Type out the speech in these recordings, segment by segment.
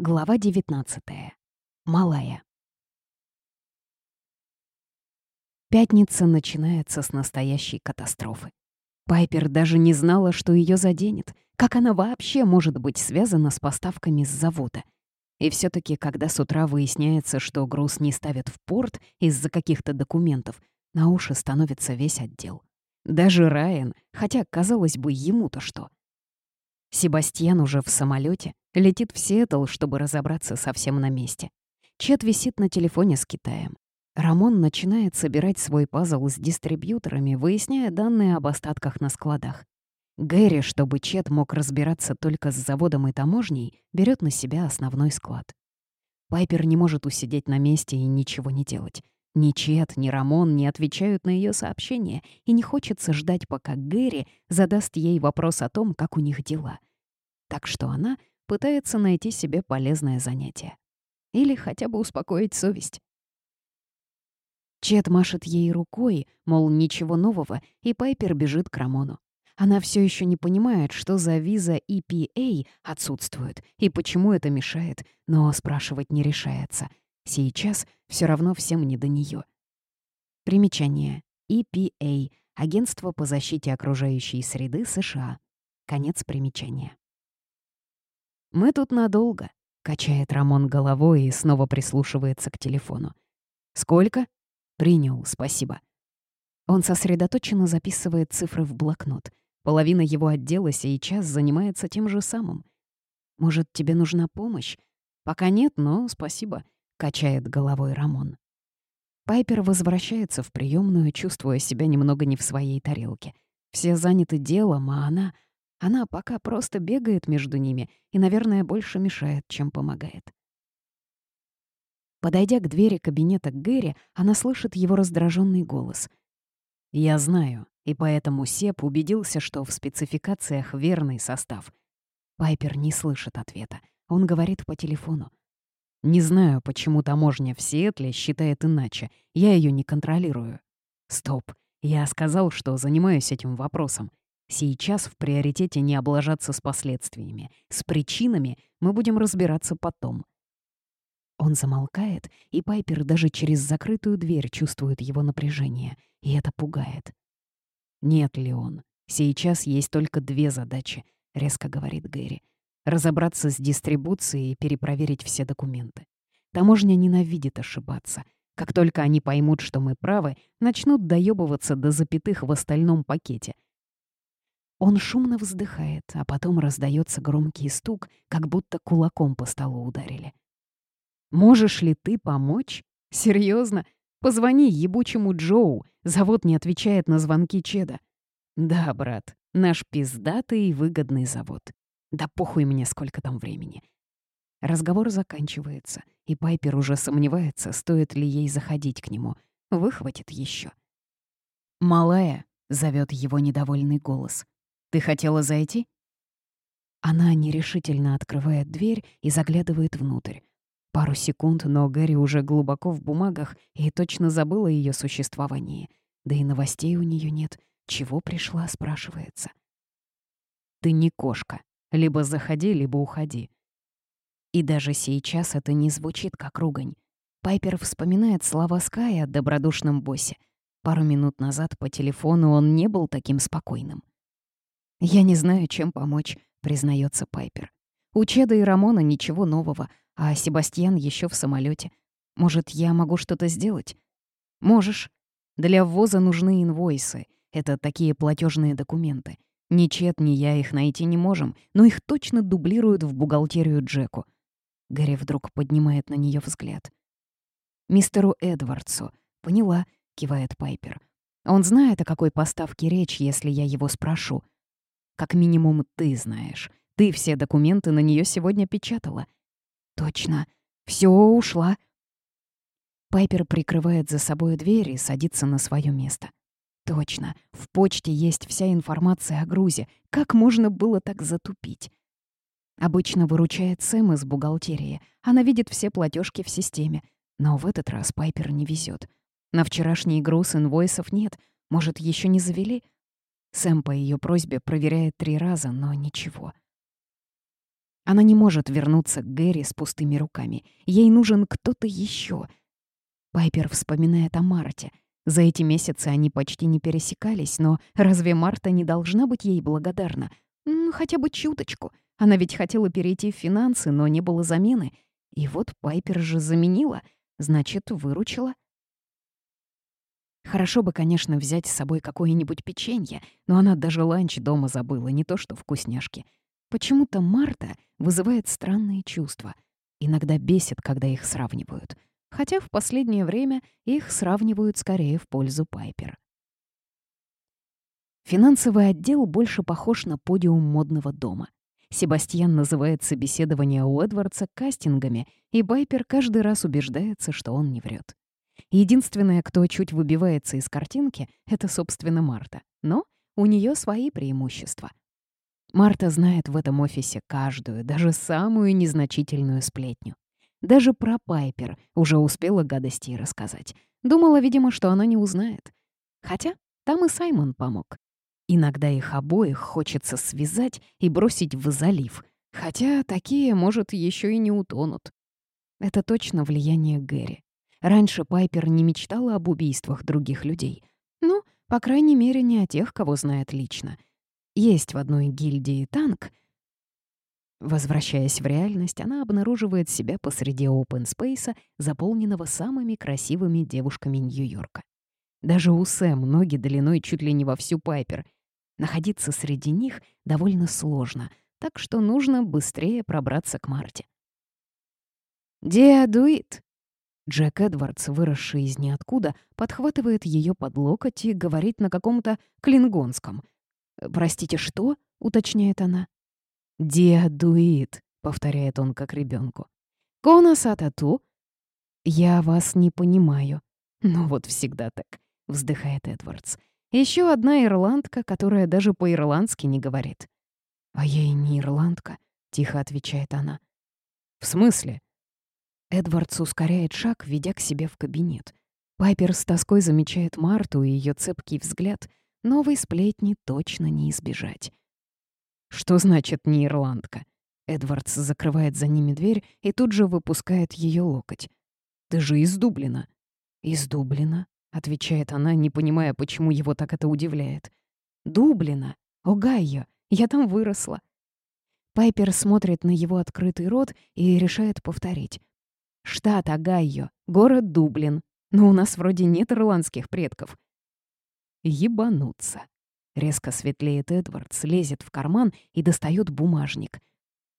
Глава 19. Малая. Пятница начинается с настоящей катастрофы. Пайпер даже не знала, что ее заденет. Как она вообще может быть связана с поставками с завода? И все таки когда с утра выясняется, что груз не ставят в порт из-за каких-то документов, на уши становится весь отдел. Даже Райан, хотя, казалось бы, ему-то что — Себастьян уже в самолете летит в Сиэтл, чтобы разобраться совсем на месте. Чет висит на телефоне с Китаем. Рамон начинает собирать свой пазл с дистрибьюторами, выясняя данные об остатках на складах. Гэри, чтобы Чет мог разбираться только с заводом и таможней, берет на себя основной склад. Пайпер не может усидеть на месте и ничего не делать. Ни Чет, ни Рамон не отвечают на ее сообщения, и не хочется ждать, пока Гэри задаст ей вопрос о том, как у них дела. Так что она пытается найти себе полезное занятие. Или хотя бы успокоить совесть. Чет машет ей рукой, мол, ничего нового, и Пайпер бежит к Рамону. Она все еще не понимает, что за виза EPA отсутствует и почему это мешает, но спрашивать не решается — Сейчас все равно всем не до нее. Примечание. EPA — Агентство по защите окружающей среды США. Конец примечания. «Мы тут надолго», — качает Рамон головой и снова прислушивается к телефону. «Сколько?» «Принял, спасибо». Он сосредоточенно записывает цифры в блокнот. Половина его отдела сейчас занимается тем же самым. «Может, тебе нужна помощь?» «Пока нет, но спасибо. — качает головой Рамон. Пайпер возвращается в приемную, чувствуя себя немного не в своей тарелке. Все заняты делом, а она... Она пока просто бегает между ними и, наверное, больше мешает, чем помогает. Подойдя к двери кабинета Гэри, она слышит его раздраженный голос. «Я знаю, и поэтому Сеп убедился, что в спецификациях верный состав». Пайпер не слышит ответа. Он говорит по телефону. Не знаю, почему таможня в Сиэтле считает иначе. Я ее не контролирую. Стоп. Я сказал, что занимаюсь этим вопросом. Сейчас в приоритете не облажаться с последствиями. С причинами мы будем разбираться потом. Он замолкает, и Пайпер даже через закрытую дверь чувствует его напряжение, и это пугает. «Нет, Леон, сейчас есть только две задачи», — резко говорит Гэри разобраться с дистрибуцией и перепроверить все документы. Таможня ненавидит ошибаться. Как только они поймут, что мы правы, начнут доебываться до запятых в остальном пакете. Он шумно вздыхает, а потом раздается громкий стук, как будто кулаком по столу ударили. «Можешь ли ты помочь? Серьезно? Позвони ебучему Джоу. Завод не отвечает на звонки Чеда. Да, брат, наш пиздатый и выгодный завод. Да похуй мне, сколько там времени. Разговор заканчивается, и Пайпер уже сомневается, стоит ли ей заходить к нему. Выхватит еще. «Малая», — зовет его недовольный голос. «Ты хотела зайти?» Она нерешительно открывает дверь и заглядывает внутрь. Пару секунд, но Гэри уже глубоко в бумагах и точно забыла ее существование. Да и новостей у нее нет. Чего пришла, спрашивается. «Ты не кошка», либо заходи, либо уходи. И даже сейчас это не звучит как ругань. Пайпер вспоминает слова Ская о добродушном боссе. Пару минут назад по телефону он не был таким спокойным. «Я не знаю, чем помочь», — признается Пайпер. «У Чеда и Рамона ничего нового, а Себастьян еще в самолете. Может, я могу что-то сделать?» «Можешь. Для ввоза нужны инвойсы. Это такие платежные документы. Ни Чет, ни я их найти не можем, но их точно дублируют в бухгалтерию Джеку. Гарри вдруг поднимает на нее взгляд. «Мистеру Эдвардсу. Поняла», — кивает Пайпер. «Он знает, о какой поставке речь, если я его спрошу. Как минимум, ты знаешь. Ты все документы на нее сегодня печатала». «Точно. Все ушла». Пайпер прикрывает за собой дверь и садится на свое место. Точно, в почте есть вся информация о грузе. Как можно было так затупить? Обычно выручает Сэм из бухгалтерии. Она видит все платежки в системе. Но в этот раз Пайпер не везет. На вчерашний груз инвойсов нет. Может, еще не завели? Сэм по ее просьбе проверяет три раза, но ничего. Она не может вернуться к Гэри с пустыми руками. Ей нужен кто-то еще. Пайпер вспоминает о Марте. За эти месяцы они почти не пересекались, но разве Марта не должна быть ей благодарна? Ну, хотя бы чуточку. Она ведь хотела перейти в финансы, но не было замены. И вот Пайпер же заменила, значит, выручила. Хорошо бы, конечно, взять с собой какое-нибудь печенье, но она даже ланч дома забыла, не то что вкусняшки. Почему-то Марта вызывает странные чувства. Иногда бесит, когда их сравнивают. Хотя в последнее время их сравнивают скорее в пользу Пайпер. Финансовый отдел больше похож на подиум модного дома. Себастьян называет собеседование у Эдвардса кастингами, и Пайпер каждый раз убеждается, что он не врет. Единственное, кто чуть выбивается из картинки, это, собственно, Марта. Но у нее свои преимущества. Марта знает в этом офисе каждую, даже самую незначительную сплетню. Даже про Пайпер уже успела гадости рассказать. Думала, видимо, что она не узнает. Хотя там и Саймон помог. Иногда их обоих хочется связать и бросить в залив, хотя такие, может, еще и не утонут. Это точно влияние Гэри. Раньше Пайпер не мечтала об убийствах других людей. Ну, по крайней мере, не о тех, кого знает лично. Есть в одной гильдии танк. Возвращаясь в реальность, она обнаруживает себя посреди опенспейса, заполненного самыми красивыми девушками Нью-Йорка. Даже у Сэм ноги длиной чуть ли не во всю Пайпер. Находиться среди них довольно сложно, так что нужно быстрее пробраться к Марте. «Диадуит!» Джек Эдвардс, выросший из ниоткуда, подхватывает ее под локоть и говорит на каком-то клингонском. «Простите, что?» — уточняет она. «Диадуит», — повторяет он как ребенку. «Кона сатату?» «Я вас не понимаю». «Ну вот всегда так», — вздыхает Эдвардс. Еще одна ирландка, которая даже по-ирландски не говорит. «А я и не ирландка», — тихо отвечает она. «В смысле?» Эдвардс ускоряет шаг, ведя к себе в кабинет. Пайпер с тоской замечает Марту и ее цепкий взгляд. Новой сплетни точно не избежать. «Что значит не ирландка?» Эдвардс закрывает за ними дверь и тут же выпускает ее локоть. «Ты же из Дублина». «Из Дублина?» — отвечает она, не понимая, почему его так это удивляет. «Дублина? Огайо! Я там выросла!» Пайпер смотрит на его открытый рот и решает повторить. Штат Огайо, город Дублин. Но у нас вроде нет ирландских предков. Ебануться. Резко светлеет Эдвард, слезет в карман и достает бумажник.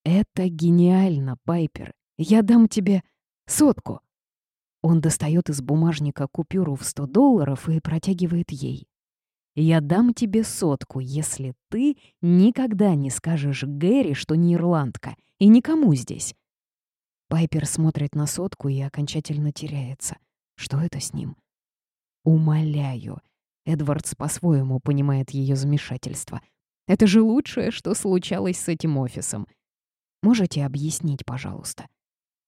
«Это гениально, Пайпер. Я дам тебе сотку». Он достает из бумажника купюру в 100 долларов и протягивает ей. «Я дам тебе сотку, если ты никогда не скажешь Гэри, что не ирландка, и никому здесь. Пайпер смотрит на сотку и окончательно теряется. Что это с ним? Умоляю. Эдвардс по-своему понимает ее замешательство. Это же лучшее, что случалось с этим офисом. Можете объяснить, пожалуйста?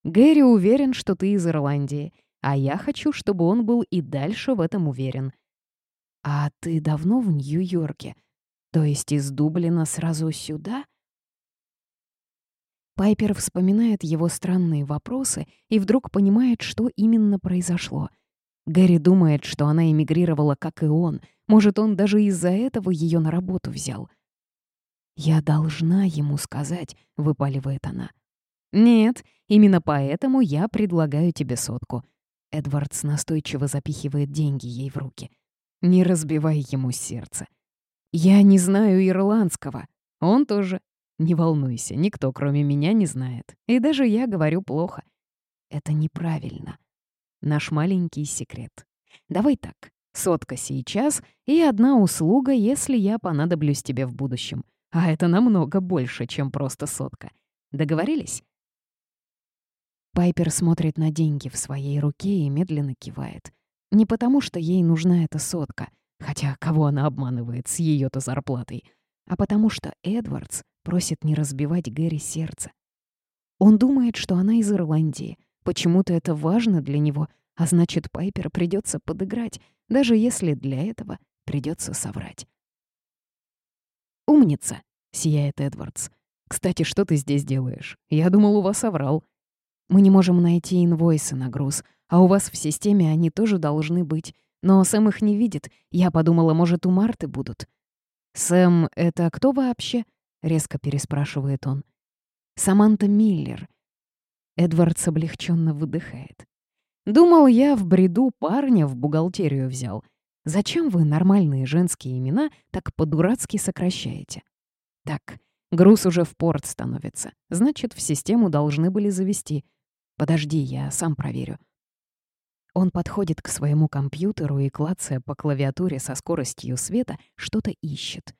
Гэри уверен, что ты из Ирландии, а я хочу, чтобы он был и дальше в этом уверен. А ты давно в Нью-Йорке? То есть из Дублина сразу сюда? Пайпер вспоминает его странные вопросы и вдруг понимает, что именно произошло. Гэри думает, что она эмигрировала, как и он. Может, он даже из-за этого ее на работу взял. «Я должна ему сказать», — выпаливает она. «Нет, именно поэтому я предлагаю тебе сотку». Эдвардс настойчиво запихивает деньги ей в руки. «Не разбивай ему сердце». «Я не знаю ирландского. Он тоже. Не волнуйся, никто, кроме меня, не знает. И даже я говорю плохо. Это неправильно. Наш маленький секрет. Давай так. Сотка сейчас и одна услуга, если я понадоблюсь тебе в будущем. А это намного больше, чем просто сотка. Договорились? Пайпер смотрит на деньги в своей руке и медленно кивает. Не потому, что ей нужна эта сотка, хотя кого она обманывает с ее то зарплатой, а потому что Эдвардс Просит не разбивать Гэри сердце. Он думает, что она из Ирландии. Почему-то это важно для него, а значит, Пайпер придется подыграть, даже если для этого придется соврать. «Умница!» — сияет Эдвардс. «Кстати, что ты здесь делаешь? Я думал, у вас оврал». «Мы не можем найти инвойсы на груз, а у вас в системе они тоже должны быть. Но Сэм их не видит. Я подумала, может, у Марты будут». «Сэм — это кто вообще?» — резко переспрашивает он. «Саманта Миллер». Эдвардс облегченно выдыхает. «Думал, я в бреду парня в бухгалтерию взял. Зачем вы нормальные женские имена так по-дурацки сокращаете? Так, груз уже в порт становится. Значит, в систему должны были завести. Подожди, я сам проверю. Он подходит к своему компьютеру и, клацая по клавиатуре со скоростью света, что-то ищет.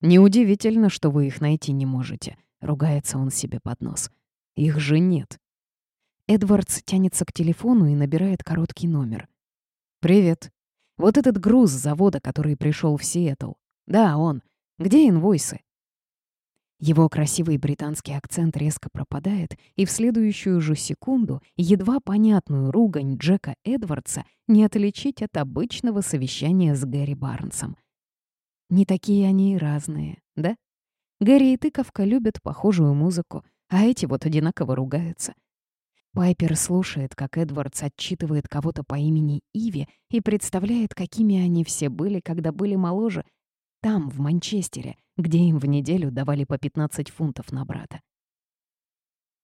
«Неудивительно, что вы их найти не можете», — ругается он себе под нос. «Их же нет». Эдвардс тянется к телефону и набирает короткий номер. «Привет. Вот этот груз завода, который пришел в Сиэтл. Да, он. Где инвойсы? Его красивый британский акцент резко пропадает, и в следующую же секунду едва понятную ругань Джека Эдвардса не отличить от обычного совещания с Гэри Барнсом. Не такие они и разные, да? Гэри и тыковка любят похожую музыку, а эти вот одинаково ругаются — Пайпер слушает, как Эдвардс отчитывает кого-то по имени Иви и представляет, какими они все были, когда были моложе, там, в Манчестере, где им в неделю давали по 15 фунтов на брата.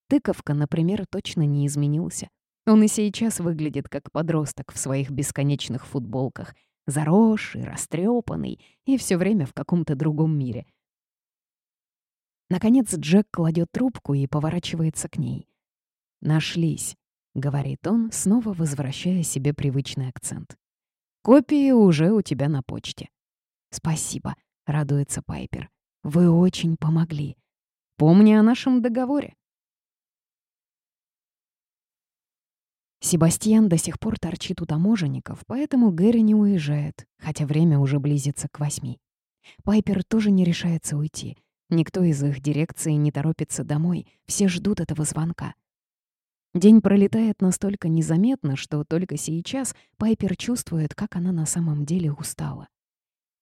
Тыковка, например, точно не изменился. Он и сейчас выглядит как подросток в своих бесконечных футболках, заросший, растрепанный и все время в каком-то другом мире. Наконец Джек кладет трубку и поворачивается к ней — «Нашлись», — говорит он, снова возвращая себе привычный акцент. «Копии уже у тебя на почте». «Спасибо», — радуется Пайпер. «Вы очень помогли. Помни о нашем договоре». Себастьян до сих пор торчит у таможенников, поэтому Гэри не уезжает, хотя время уже близится к восьми. Пайпер тоже не решается уйти. Никто из их дирекции не торопится домой, все ждут этого звонка. День пролетает настолько незаметно, что только сейчас Пайпер чувствует, как она на самом деле устала.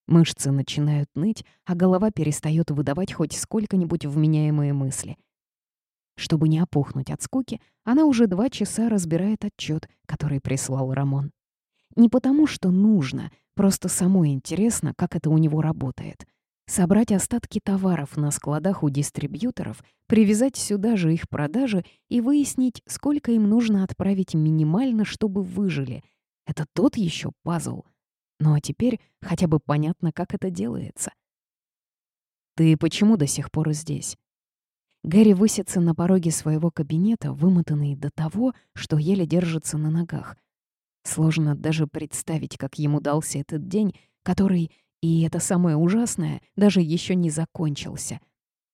Мышцы начинают ныть, а голова перестает выдавать хоть сколько-нибудь вменяемые мысли. Чтобы не опухнуть от скуки, она уже два часа разбирает отчет, который прислал Рамон. Не потому, что нужно, просто самой интересно, как это у него работает — собрать остатки товаров на складах у дистрибьюторов, привязать сюда же их продажи и выяснить, сколько им нужно отправить минимально, чтобы выжили. Это тот еще пазл. Ну а теперь хотя бы понятно, как это делается. «Ты почему до сих пор здесь?» Гэри высится на пороге своего кабинета, вымотанный до того, что еле держится на ногах. Сложно даже представить, как ему дался этот день, который и это самое ужасное даже еще не закончился.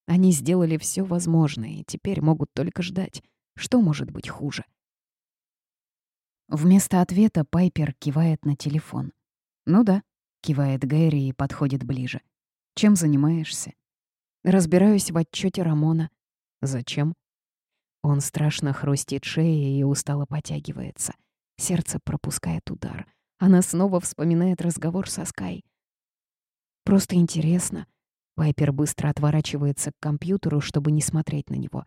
Они сделали все возможное и теперь могут только ждать. Что может быть хуже? Вместо ответа Пайпер кивает на телефон. «Ну да», — кивает Гэри и подходит ближе. «Чем занимаешься?» «Разбираюсь в отчете Рамона». «Зачем?» Он страшно хрустит шеей и устало потягивается. Сердце пропускает удар. Она снова вспоминает разговор со Скай. Просто интересно. Пайпер быстро отворачивается к компьютеру, чтобы не смотреть на него.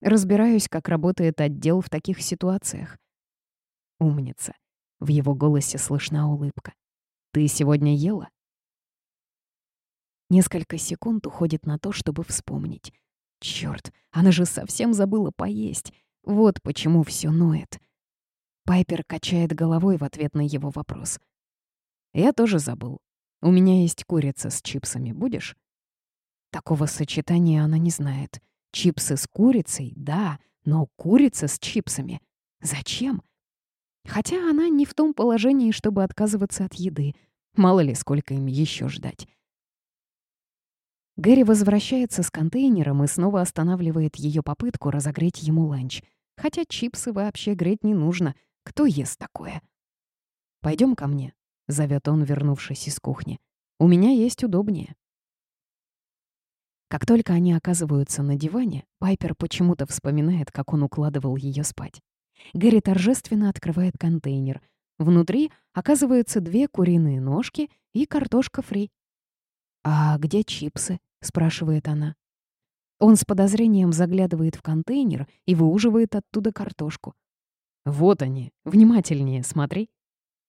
Разбираюсь, как работает отдел в таких ситуациях. Умница. В его голосе слышна улыбка. «Ты сегодня ела?» Несколько секунд уходит на то, чтобы вспомнить. Чёрт, она же совсем забыла поесть. Вот почему всё ноет. Пайпер качает головой в ответ на его вопрос. «Я тоже забыл. У меня есть курица с чипсами. Будешь?» Такого сочетания она не знает. Чипсы с курицей — да, но курица с чипсами — зачем? Хотя она не в том положении, чтобы отказываться от еды. Мало ли, сколько им еще ждать. Гэри возвращается с контейнером и снова останавливает ее попытку разогреть ему ланч. Хотя чипсы вообще греть не нужно. Кто ест такое? Пойдем ко мне зовет он, вернувшись из кухни. «У меня есть удобнее». Как только они оказываются на диване, Пайпер почему-то вспоминает, как он укладывал ее спать. Гэри торжественно открывает контейнер. Внутри оказываются две куриные ножки и картошка фри. «А где чипсы?» — спрашивает она. Он с подозрением заглядывает в контейнер и выуживает оттуда картошку. «Вот они, внимательнее смотри».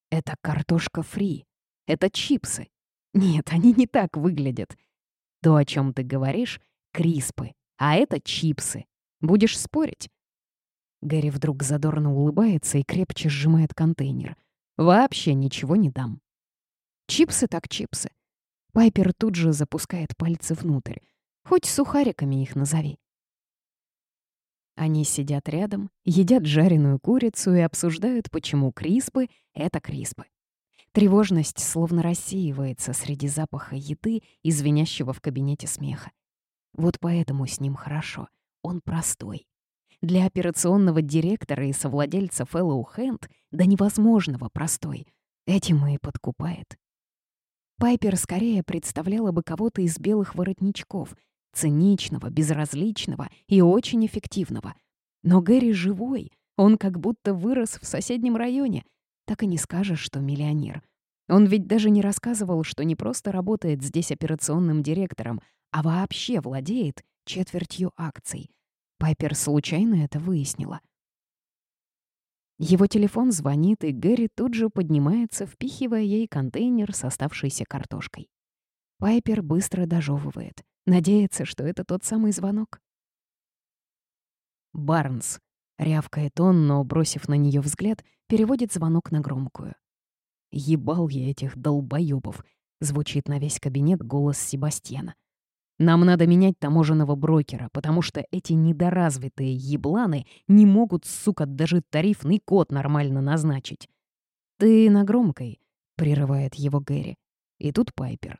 «Это картошка фри. Это чипсы. Нет, они не так выглядят. То, о чем ты говоришь, — криспы, а это чипсы. Будешь спорить?» Гэри вдруг задорно улыбается и крепче сжимает контейнер. «Вообще ничего не дам». Чипсы так чипсы. Пайпер тут же запускает пальцы внутрь. Хоть сухариками их назови. Они сидят рядом, едят жареную курицу и обсуждают, почему криспы — это криспы. Тревожность словно рассеивается среди запаха еды и звенящего в кабинете смеха. Вот поэтому с ним хорошо. Он простой. Для операционного директора и совладельца Fellow Hand до невозможного простой. Этим и подкупает. Пайпер скорее представляла бы кого-то из белых воротничков, циничного, безразличного и очень эффективного. Но Гэри живой, он как будто вырос в соседнем районе. Так и не скажешь, что миллионер. Он ведь даже не рассказывал, что не просто работает здесь операционным директором, а вообще владеет четвертью акций. Пайпер случайно это выяснила. Его телефон звонит, и Гэри тут же поднимается, впихивая ей контейнер с оставшейся картошкой. Пайпер быстро дожевывает. Надеется, что это тот самый звонок. «Барнс», — рявкает он, но, бросив на нее взгляд, переводит звонок на громкую. «Ебал я этих долбоёбов», — звучит на весь кабинет голос Себастьяна. «Нам надо менять таможенного брокера, потому что эти недоразвитые ебланы не могут, сука, даже тарифный код нормально назначить». «Ты на громкой», — прерывает его Гэри. И тут Пайпер.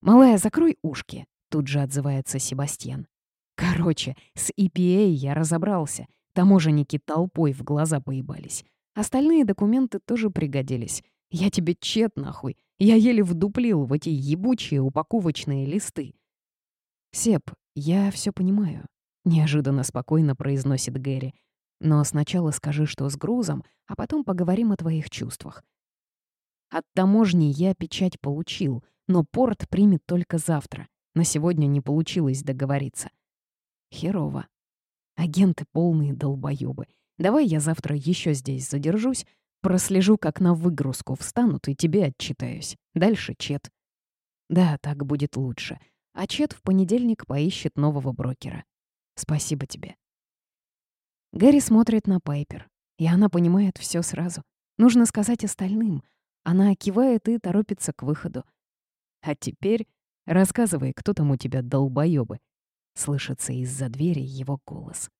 «Малая, закрой ушки», Тут же отзывается Себастьян. Короче, с EPA я разобрался. Таможенники толпой в глаза поебались. Остальные документы тоже пригодились. Я тебе чет нахуй. Я еле вдуплил в эти ебучие упаковочные листы. Сеп, я все понимаю. Неожиданно спокойно произносит Гэри. Но сначала скажи, что с грузом, а потом поговорим о твоих чувствах. От таможни я печать получил, но порт примет только завтра. На сегодня не получилось договориться. Херово. Агенты полные долбоёбы. Давай я завтра еще здесь задержусь, прослежу, как на выгрузку встанут, и тебе отчитаюсь. Дальше Чет. Да, так будет лучше. А Чет в понедельник поищет нового брокера. Спасибо тебе. Гэри смотрит на Пайпер, и она понимает все сразу. Нужно сказать остальным. Она кивает и торопится к выходу. А теперь Рассказывай, кто там у тебя долбоёбы. Слышится из-за двери его голос.